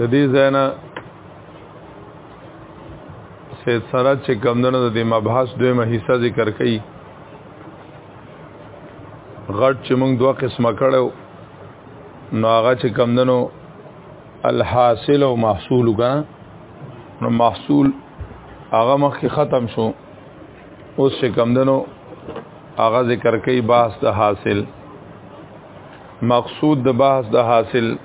د دې زینا سید سره چې کمندونو د دې مبحث دویمه حصہ ذکر کړي غټ چې موږ دوه قسمه کړو نو هغه چې کمندونو الحاصل او محصول وګا نو محصول هغه مخکې ختم شو اوس چې کمندونو هغه ذکر کوي بحث د حاصل مقصود د بحث د حاصل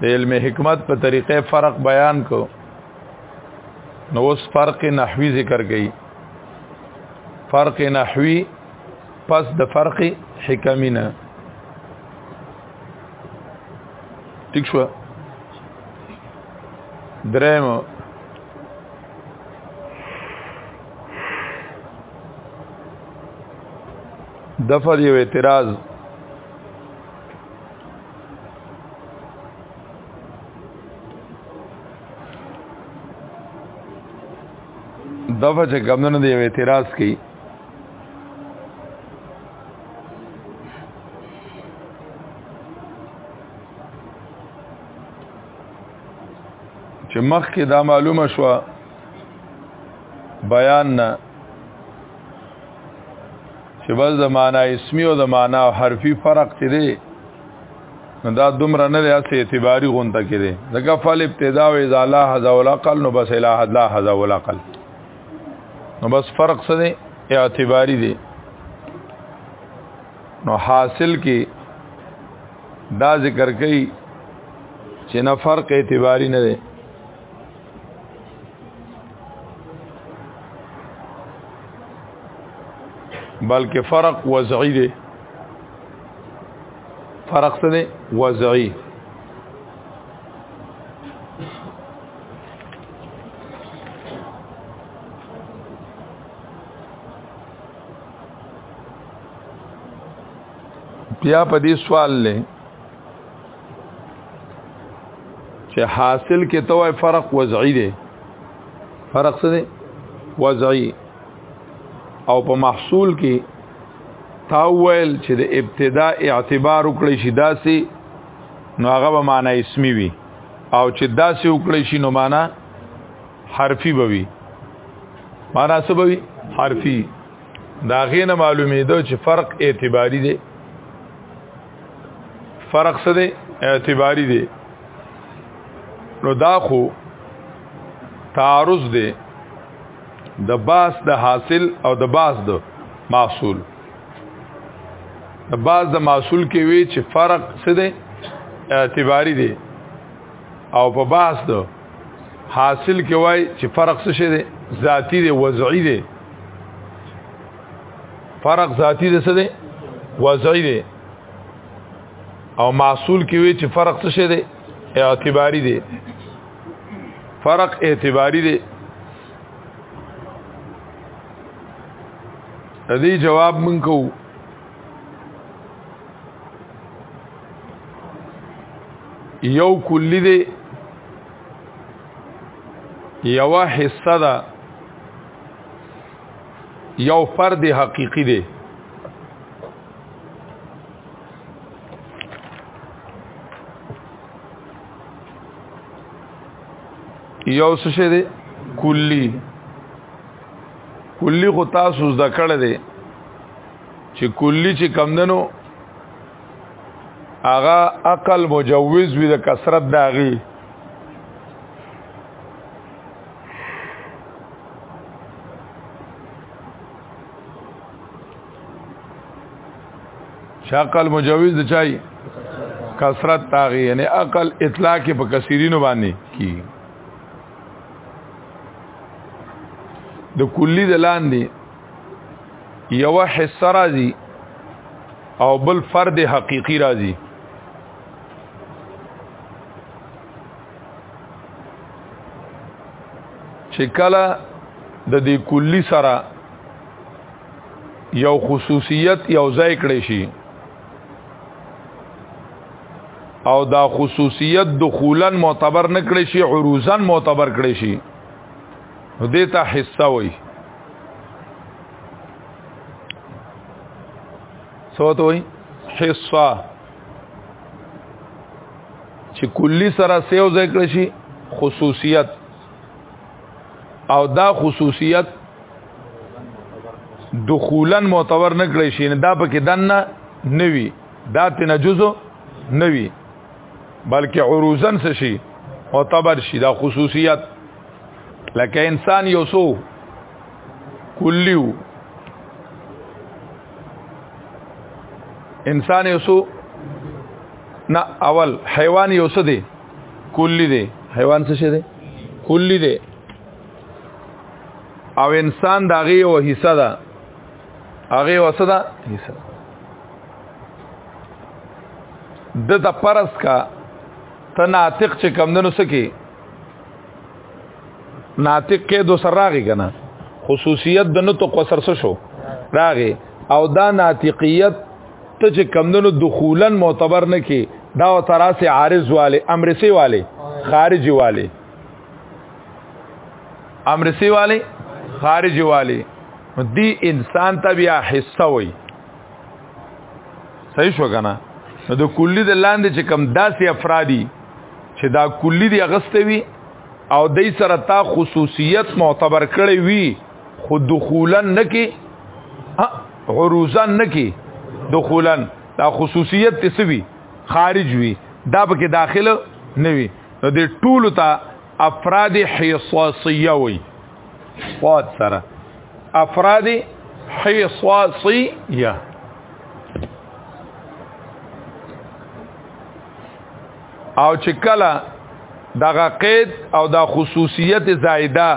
د علم حکمت په طریقې فرق بیان کو نو اوس فرق نحوی ذکر کړي فرق نحوی پس د فرق حکمی نه ٹھیک شو درم دفر یو اعتراض دغه چې کمونه دی اعتراض کوي چې مخکې دا معلومه شو بیان نه چې بس د معنا اسمی او د معنا حرفي فرق چې دی نو دا دومره نه دی اسې اعتباری غونته کې دی ځکه فل ابتدا او ازاله حذا ولقل نو بس اله حذا حذا ولقل نو بس فرق څه دی اعتباری دی نو حاصل کې دا ذکر کوي چې نه فرق اعتباری نه دی بلکې فرق وضعي دی فرق څه دی وضعي بیا په دې سوال لې چې حاصل کې توای فرق وضعي دی فرق څه دی وضعي او په محصول کې تاویل چې د ابتدا اعتبار وکړي شي داسي نو هغه به معنا اسمی وي او چې داسي وکړي شي نو معنا حرفي به وي معنا څه به وي حرفي دا غینه معلومې ده چې فرق اعتباری دی فرق څه دی اعتباری دی نو دا خو تعارض دی د باس د حاصل او د باس د محصول د باس د محصول کې وی چې فرق څه دی اعتباری دی او په باس د حاصل کې وای چې فرق څه شي دی ذاتی دی وضعی دی فرق ذاتی دی څه دی وضعی دی او معصول کې وی چې فرق څه شی دی اعتباری دی فرق اعتباری دی دې جواب مونږ کوو یو کلی دی یو حصہ ده یو فرد حقیقی دی یو څه شه دی کلی کلی خو تاسو زده کړی دی چې کلی چې کمدنو هغه عقل مجوز وي د کثرت داغي شاقل مجوز د چای کثرت تاغي یعنی عقل اطلاق په کثیرینو باندې کی د کلی د لاندې یو حصہ راځي او بل فرد حقیقی راځي چې کله د دې کلی سره یو خصوصیت یو ځای کړی شي او دا خصوصیت دخولن معتبر نکړی شي عروضن معتبر کړی شي دې ته حصہ وایي سوت وایي حصہ چې کلی سره سیو ذکر شي خصوصیت او دا خصوصیت دخولا معتبر نه کړی شي دا پکې دنه نوي دا تنه جزء نوي بلکې عروزن څه شي معتبر شي دا خصوصیت لکه انسان یو سو کلیو انسان یو سو نه اول حیوان یو څه دی کلی دی حیوان څه شه دی کلی دی او انسان دا غي او حصہ ده هغه وسدا حصہ د د پرس کا تناطق چې کمندونو سکی ناطق کې دو سر راغی کنه خصوصیت د نطق وسر شو راغی او دا ناطقیت ته چې کمندونو دخولن معتبر نه کی دا او تراس عارض والے امر سی والے خارج والے امر سی والے خارج والے دی انسان ته بیا حصہ وای صحیح شو کنه نو د کلی د لاندې چې کم داسې افرادی چې دا کلی دی غسته وی او دای سره تا خصوصیت معتبر کړی وی خو دخولن نکی عروزن نکی دخولن دا خصوصیت تسوی خارج وی دا پکې داخله نوی نو د ټولو ته افراد حصاصیه وي واد سره افراد حصاصیه او چې کله دغه قید او دا خصوصیت زائده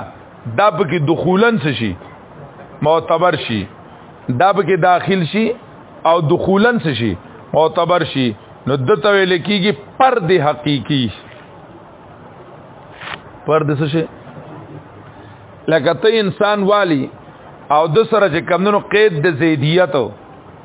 دا پکې دخولن څه شي معتبر شي دا پکې داخل شي او دخولن څه شي معتبر شي نو دته ویل کېږي پر د حقيقي پر د څه شي لکه ته انسان والی او د سره چې کمونو قید د زیدیت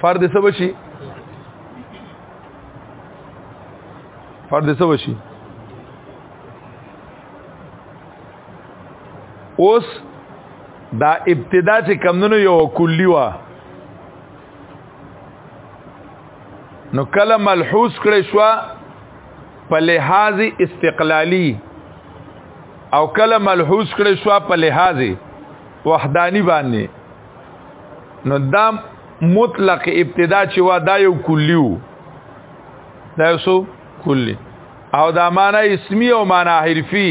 فرد څه بشي فرد څه بشي اوس دا ابتدا چې کمونو یو کلی وا نو کله ملحوظ کړی شو په لحاظ استقلالی او کله ملحوظ کړی شو په لحاظ وحدانی باندې نو دا مطلق ابتدا چې وا دا یو کلیو دا یو سو کلی او دا معنا اسمی او معنا حرفی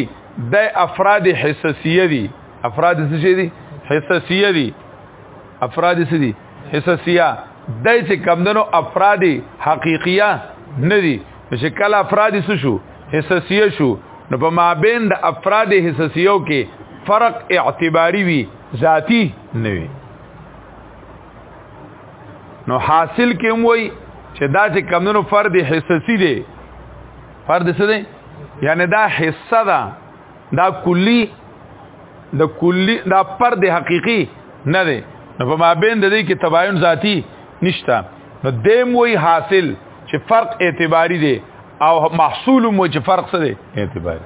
د افراد حساسیه دي افراد څه دي حساسیه دي افراد څه دي حساسیه د چې کمندنو افراد حقیقیه نه دي چې کله افراد څه شو حساسیه شو نو په مابین د افراد حساسیو کې فرق اعتباری وي ذاتی نه وي نو حاصل کې هم وای چې دا چې کمونو فرد حساسی دی فرد څه دی یعنی دا حصہ ده دا کلی د کلی دا فرد حقيقي نه دی نو په مابین د دې کې تباین ذاتی نشتا نو دیم وای حاصل چې فرق اعتباری دی او محصول مو چې فرق څه دی اعتباری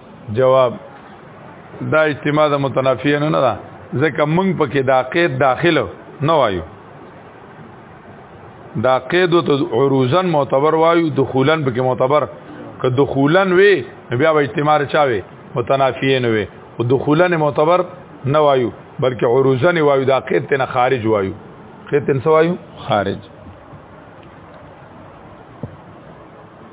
جواب دا اجتماع د متنافیه نه ده ځکه موږ پکې دا قید داخله نه وایو دا قید ته عروزن معتبر وایو دخولن پکې معتبر که دخولن وي بیا به اجتماع چاوي متنافیه نه وي او دخولن معتبر نه وایو بلکې عروزن وایو دا قید ته خارج وایو قید ته وایو خارج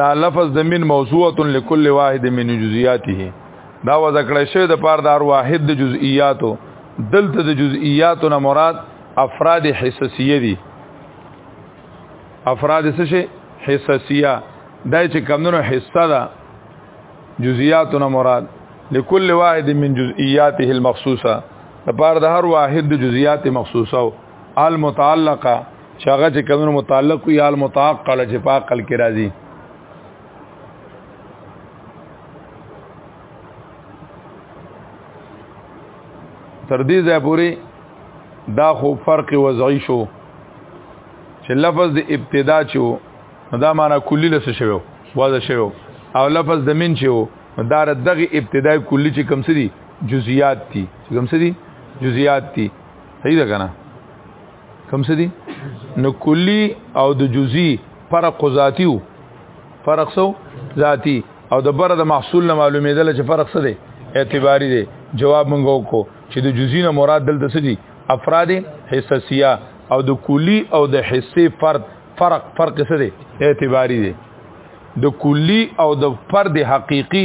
دا لفظ د من موضوعه لكل واحد من جزئياته دا وذکر شوی د پاره دار واحد د جزئیاتو دلته د جزئیاتو نه مراد افراد حساسیه دي افراد څه شي حساسیه دا چې کمونو حصہ ده جزئیاتو نه مراد لكل واحد من جزئیاته المخصوصه د پاره د هر واحد د جزئیات مخصوصه او المتعلقه چې هغه چې کومو متعلق وي یا المتعاق کړه چې په عقل کې راځي تر دې ځای پورې دا خو فرق وضعي شو چې لفظ د ابتدا چې وو دا معنا کلی لسه شوی واځه شوی او لفظ د من چې وو دا دغه ابتدای کلی چې کم سری جزئیات دي چې کم سری جزئیات دي صحیح ده کنه کم څه دي نو کلی او د جزئی فرق ذاتی وو فرق سو ذاتی او د بره د محصول نه معلومیدل چې فرق څه دی اعتباری دی جواب مونږ وکړو چې د جزئی نه مراد دلته څه دي افراد حساسیه او د کلی او د حصې فرد فرق فرق څه دی اعتباری دی د کلی او د فرد حقيقي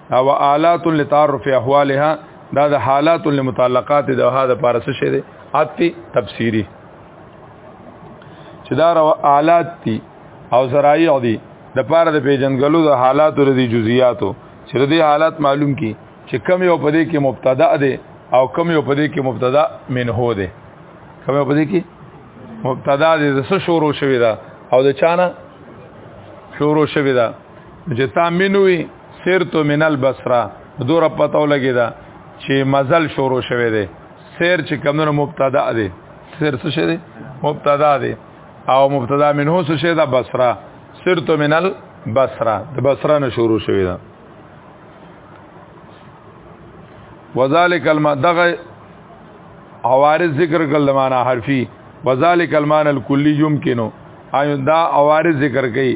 او آلات لتعرف احوالها دا د حالات لمتعلقات د ها د پارس شه دي اتی تفسیری چې دا رو آلات دي او زرایع دي د پاره د پیجنګلو د حالات او د جزئیاتو چې د حالات معلوم کی چې کم یو پدې کې مبتدا ده او کم یو پدې کې مبتدا منه ده کم یو پدې کې مبتدا ده د څه شروع شوی ده او د چانه شروع شوی ده چې تا منوي سرت من البصره دور پتو لګی دا چې مزل شروع شوه دی سیر چې کمونو مبتدا دی سیر څه شه دی مبتدا دی او مبتدا منه څه شه دا بصره سرت من البصره د بصره نه شروع شوه دا وذالک الما دغه عوارض ذکر کړل معنا حرفي وذالک المان الکلی یمکنو ایو دا عوارض ذکر کړي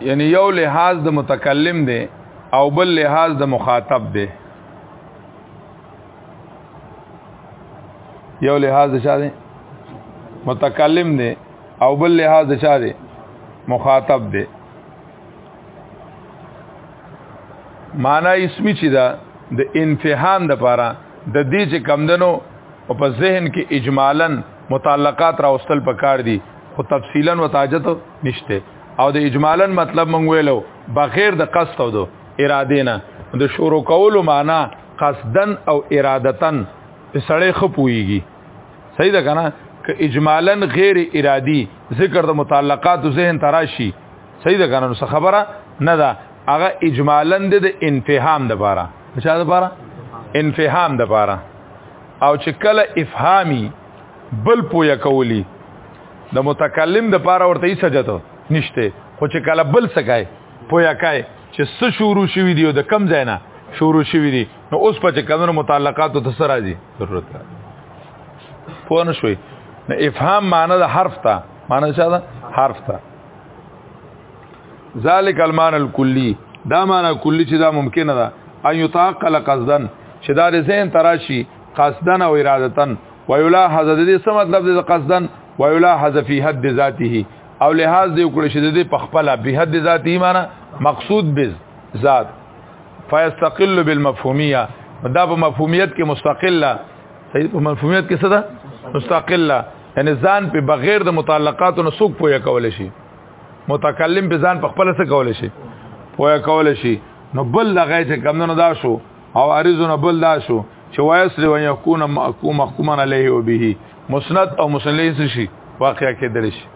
یعنی یو لحاظ د متکلم دی او بل لحاظ د مخاطب دی یو لحاظ د چا دی متکلم دی او بل لحاظ د چا دی مخاطب دی معنا اسمی چې دا د انفهام د پاره د دې چې کمدنو او په ذهن کې اجمالاً متعلقات راوستل پکار دي خو تفصیلا وتاجت نشته او د اجمالا مطلب مونږ ویلو بغیر د قصد او د اراده نه د شروع کولو معنی قصدن او ارادتن سړی خپويږي صحیح ده کنه که اجمالا غیر ارادي ذکر د متعلقات ذهن تراشی صحیح ده کنه نو خبره نه ده هغه اجمالا د انفهام د پاره چا د پاره انفهام د پاره او چې کله افهامي بل پویا کولی د متکلم د پاره ورته یې سجته نشته خو چې کله بل سکای پویا کای چې څه شروع شوی دی او د کم ځای نه شروع شوی دی نو اوس په چې کمنو متعلقاتو ته سره راځي ضرورت پوه نه شوي نو افهام معنی د حرف ته معنی څه ده حرف ته ذالک المان الکلی دا معنا کلی چې دا ممکنه ده ان یتعقل قصدا چې دا د ذهن تراشی قصدا او ارادتا ویلا حذف دې څه مطلب دې قصدا ویلا حذف فی حد ذاته او لحاظ دې وکړي چې دې په خپل به حد ذاته معنا مقصود به ذات فیستقل بالمفهومیه دا په مفهومیت کې مستقله صحیح په مفهومیت کې څه ده مستقله یعنی ځان په بغیر د متعلقاتو نسوک پوهه کول شي متکلم په ځان په خپل څه کول شي پوهه کول شي نو بل دغه چې کمونه دا شو او عارضونه بل دا شو چې وایسری و یکون مقوم مقوما علیه و به مسند او مسلم شي واقع کېدل شي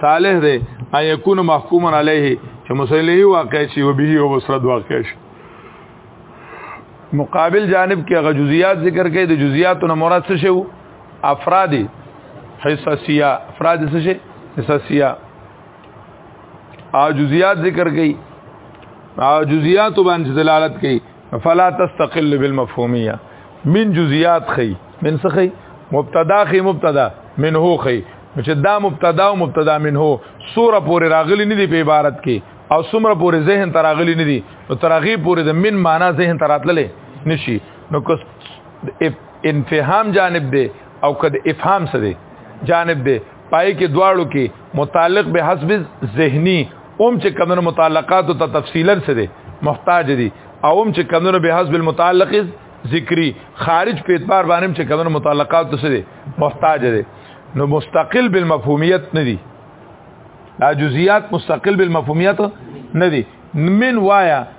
صالح دی ان یکون محکوما علیه چې مسلم واقع شي و به او مسند واقع شي مقابل جانب کې غ جزئیات ذکر کړي د جزئیاتو نه مراد څه شو افراد حساسیه افراد څه شي حساسیه عاجزیات ذکر کړي عاجزیات باندې دلالت کوي فلا تستقل بالمفهوميه من جزئیات خي من څه خي مبتدا خي مبتدا من هو خي چې دا مبتدا او مبتدا من هو سوره پورې راغلي نه دي په عبارت کې او سمره پورې ذهن تراغلي نه دي نو تراغي پورې د من معنا ذهن تراتللې نشي نو انفهام جانب دی او کد افهام سره دی جانب دی پای کې دواړو کې متعلق به حسب ذهني اوم چې کمنو متعلقات ته تفصیلا سره دی محتاج دي او هم چې کمونو به حسب المتعلق ذکری خارج په اعتبار باندې چې کمونو متعلقات څه دي محتاج دي نو مستقل بالمفهومیت نه دي دا جزئیات مستقل بالمفهومیت نه دي من وایا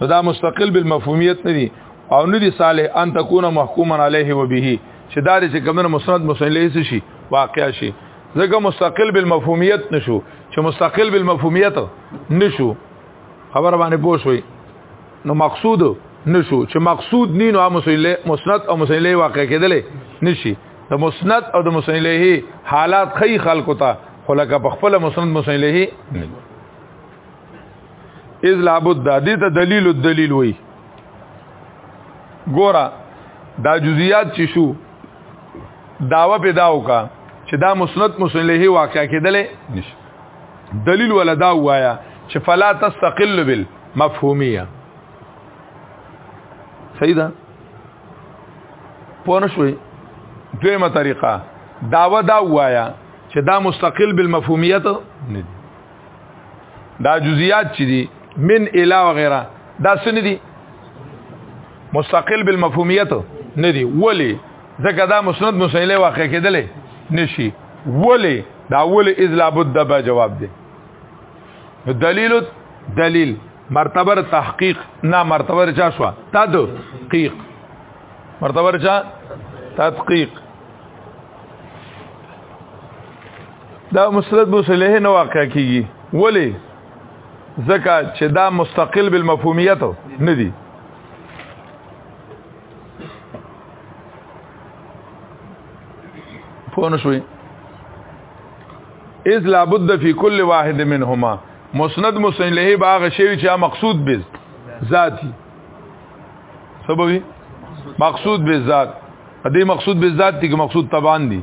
نو دا مستقل بالمفهومیت نه دي او نه دي صالح ان تكون محکوما علیه و به چې دا چې کومه مسند مسلې شي واقع شي ځکه مستقل بالمفهومیت نشو چې مستقل بالمفهومیت نشو خبر باندې پوه شوي نو مقصود نشو چې مقصود ني نو مسلې مسند او مسلې واقع کېدلې نشي د مسند او د مسلې حالات خي خلکو ته خلک په خپل مسند مسلې نه اذ لابد دا دې ته دلیل الدلیل وای ګورا دا جزئیات چې شو داوا پیدا وکا چې دا مسند مسند له واقع کېدلې نش دلیل ولا دا وایا چې فلا تستقل بالمفهوميه صحیح ده پونه شوي دویمه طریقه داوا دا وایا چې دا مستقل بالمفهومیت نه دا جزئیات چې دي من اله وغیرہ دا سن دي مستقل بالمفهومیت نه دي ولی ځکه دا مسند مسئله واقع کېدلې نشي ولی دا ولی اذ لابد به جواب دی دلیل دلیل مرتبه تحقیق نه مرتبه چا شو تدقیق مرتبه چا تدقیق دا مسند مسلح نه واقع کیږي ولی ځکه چې دا مستقل بالمفهومیت نه دی پونه شوي اذ لابد فی کل واحد منهما مسند مسلح باغ شوی چې مقصود به ذاتی سبوی مقصود به ذات دې مقصود به ذات دي که مقصود تبان دي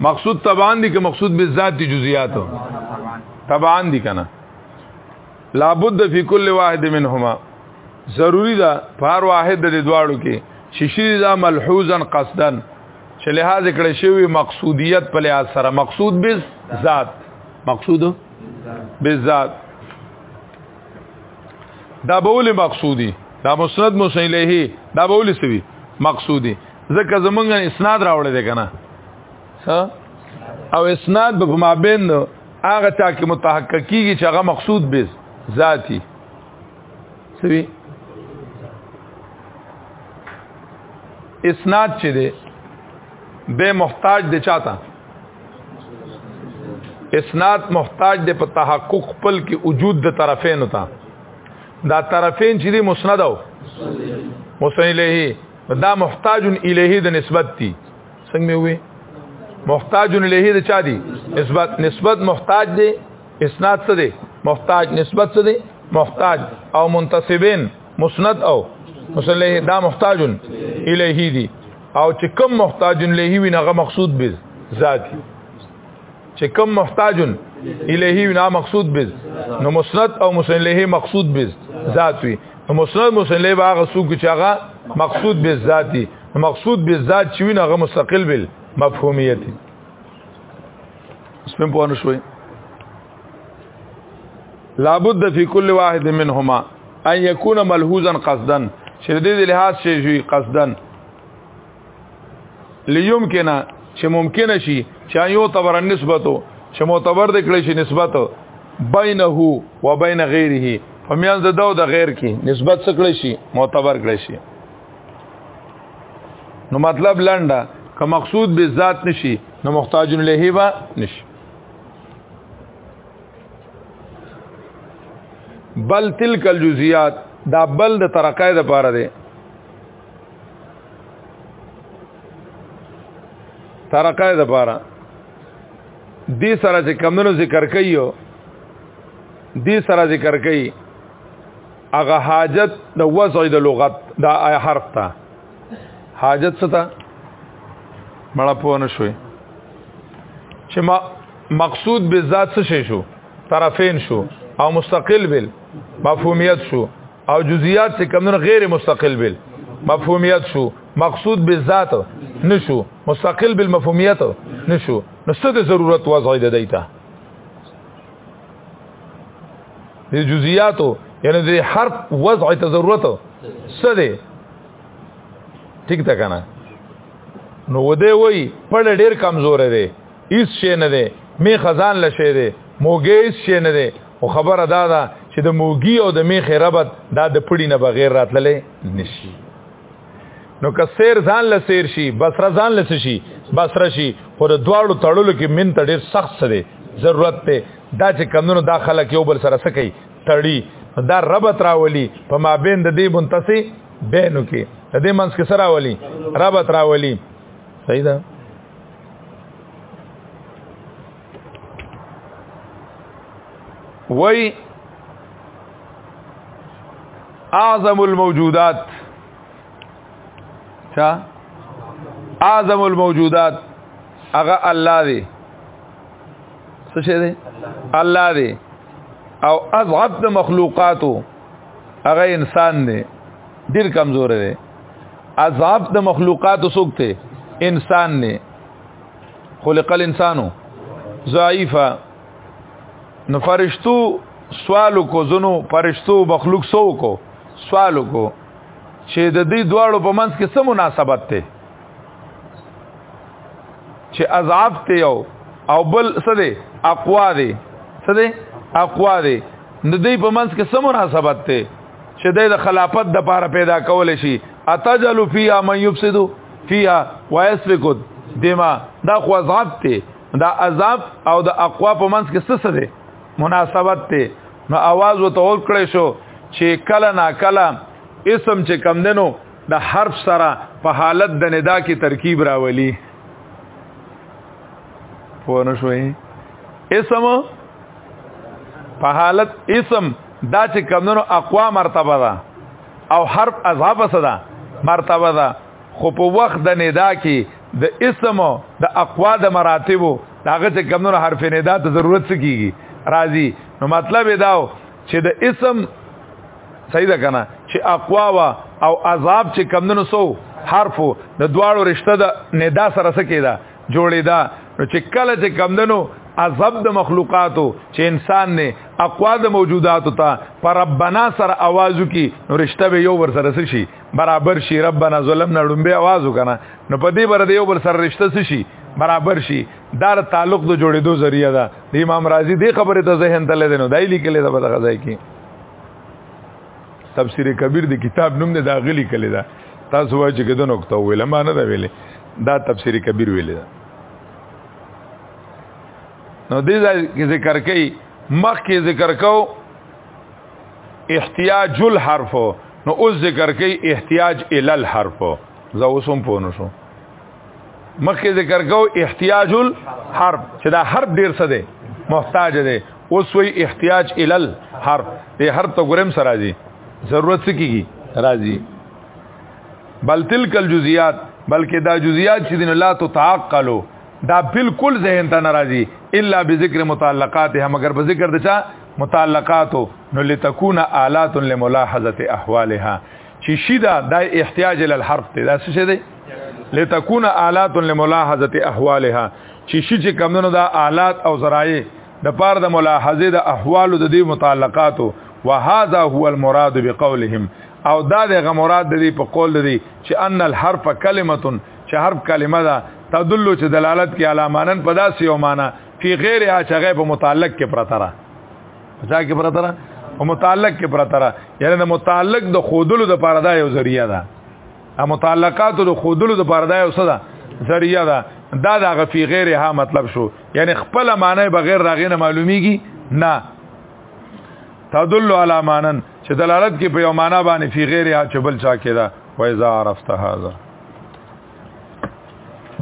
مقصود تبان دي که مقصود به ذات دي جزئیات تبان دي کنه لابد فی کل واحد منهما ضروری ده په هر واحد د دواړو کې ششری دا ملحوظا قصدا چې لحاظ کړی شوی مقصودیت په لحاظ سره مقصود به ذات مقصود به ذات دا بوله مقصودی دا مسند مسیلیه دا بوله سوی مقصودی ځکه زمونږ اسناد راوړی دی کنه او اسناد به په مابین هغه چا کې متحقق کیږي چې هغه مقصود به ذاتی سوي اسناد چې دی به محتاج دی چاته اسناد محتاج دی په تحقق خپل کې وجود د طرفین ته دا طرفین چې دی مسند او مسند له دا محتاج الیه د نسبت دی څنګه وي محتاج الیه د چا دی نسبت نسبت محتاج دی اسناد څه دی محتاج نسبت څه دی محتاج او منتسبین مسند او مصلی دا محتاج الیه دی او چې کم محتاج الیه وي نغه مقصود به ذاتی چې کم محتاجن الیه نه مقصود بز نو مسند او مسند الیه مقصود بز ذات وی نو مسند مسند الیه هغه سوق چې هغه مقصود بز ذاتی مقصود بز ذات چې وی هغه مستقل بل مفهومیت سپم پوه شوي لابد فی کل واحد منهما ان یکون ملحوظا قصدا چې دې لحاظ شي قصدا لیوم کنا چې ممکن شي چې یو تبر نسبتو چې معتبر د کړي شي نسبت بینه و بین غیره فمیان د دو د غیر کې نسبت سکړي شي معتبر کړي شي نو مطلب لنډه که مقصود به ذات نشي نو محتاج له با نشي بل تلک الجزئیات دا بل د ترقای د پاره دی ترقه د پاره دې سره چې کمونو ذکر کوي دې سره ذکر کوي هغه حاجت د وضع د لغت دا آی حرف ته حاجت څه ته مړه پوه نه شوي چې ما مقصود به ذات څه شو طرفین شو او مستقل بل مفهومیت شو او جزئیات چې کمن غیر مستقل بل مفهومیت شو مقصود به ذات نشو مستقل بل مفهومیت نشو نو څه د ضرورت وضع دی دیتا د جزئیاتو یعنی د حرف وضع ته ضرورت څه دی ٹھیک تا کنه نو وده وای پړ ډیر کمزور دی هیڅ شی نه دی می خزان لشه دی موګیس شی نه دی او خبره دا ده چې د موګي او د میخې ربط دا د پړی نه بغیر راتللې نشي نو که سیر ځان له سیر شي بسره ځان له شي بسره شي خو د دواړو تړلو کې من ته ډېر سخت سره ضرورت ته دا چې کمونو دا خلک یو بل سره سکی تړي دا ربط راولي په مابین د دې بنتسي بینو کې د دې منځ کې سره راولي ربط راولي صحیح ده وای اعظم الموجودات چا اعظم الموجودات هغه الله دی څه شه دی الله دی او اضعف د مخلوقاتو هغه انسان دی ډیر کمزور دی اضعف د مخلوقاتو څوک دی انسان دی خلق الانسانو ضعیفا نو فرشتو سوالو کو زنو فرشتو مخلوق سو کو سوالو کو چې د دې دواړو په منځ کې څه مناسبت ته چې اضعاف ته یو او بل څه دی اقوا دی څه دی اقوا دی د دې په منځ کې څه مناسبت ته چې د خلافت د پاره پیدا کول شي اتجلو فيها من يفسد فيها ويسفك دما دا خو عذاب ته دا عذاب او د اقوا په منځ کې څه ده مناسبت ته نو आवाज وته ور کړی شو چې کله نا کله اسم چې کم دنو د حرف سره په حالت د ندا کې ترکیب راولي پوه نه شوي اسم په حالت اسم دا چې کمونو اقوا مرتبه ده او حرف اضافه صدا مرتبه ده خو په وخت د ندا کې د اسم د اقوا د مراتب داغه چې کمونو حرف ندا ته ضرورت سکیږي راضی نو مطلب دا چې د اسم صحیح ده کنه چې اقوا وا او عذاب چې کمونو سو حرفو د دواړو رشته د ندا سره سکیدا جوړې ده نو چې کله چې کمدنو عذاب د مخلوقاتو چې انسان نه اقوا د موجوداتو ته پر ربنا سره आवाज کی نو رشتہ به یو ور سره شي برابر شي ربنا ظلمنا لومبه आवाज وکنه نو په دې بر دې یو ور سره رشتہ شي برابر شي دا تعلق د جوړېدو ذریعہ ده د امام رازی دې خبره ته ذهن ته لیدنو دای لیکلې ده په غزای کې تفسیر کبیر د کتاب نوم نه دا غلی کلی دا تاسو وایئ چې کده نقطه ویل ما نه دا ویلې دا تفسیر کبیر ویلې دا نو دې ځای ذکر کوي مخ کې ذکر کو احتیاج الحرف نو اوس ذکر کوي احتیاج ال الحرف زه اوسم پونه شو مخکې ذکر کو احتیاج الحرب چې دا حرب ډیر څه دی محتاج دی اوس وی احتیاج الال حرب دې حرب ته ګرم سره راځي ضرورت څه کیږي راځي بل تلک الجزئیات بلکې دا جزئیات چې دین الله تو تعقلو دا بالکل ذهن ته ناراضي الا بذکر متعلقاتها مگر به ذکر دچا متعلقاتو نو لتكون آلات لملاحظه احوالها چې شي دا د احتیاج ال حرف ته دا څه دی لتكون آلات لملاحظه احوالها چې شي چې کمونو دا آلات او ذرایع د پار د ملاحظه د احوال د دې متعلقاتو وهذا هو المراد بقولهم او دا د غمراد د دې په قول دی چې ان الحرف کلمه چې حرف کلمه ده تدل چې دلالت کې علامانن په داسې یو معنی فی غیر اچغه په متعلق کې پرتره ځا کې پرته را او متعلق کې پرته را یعنی د متعلق د خودلو د پاره دا یو ذریعہ ده ا متعلقات د خودلو د پاره دا یو څه ده ذریعہ ده دا د غفی غیر ها مطلب شو یعنی خپل معنی بغیر راغې نه معلومیږي نه تدل علی مانن چې دلالت کې په یو معنی باندې فی غیر ها چې بل چا کې ده و اذا عرفت هذا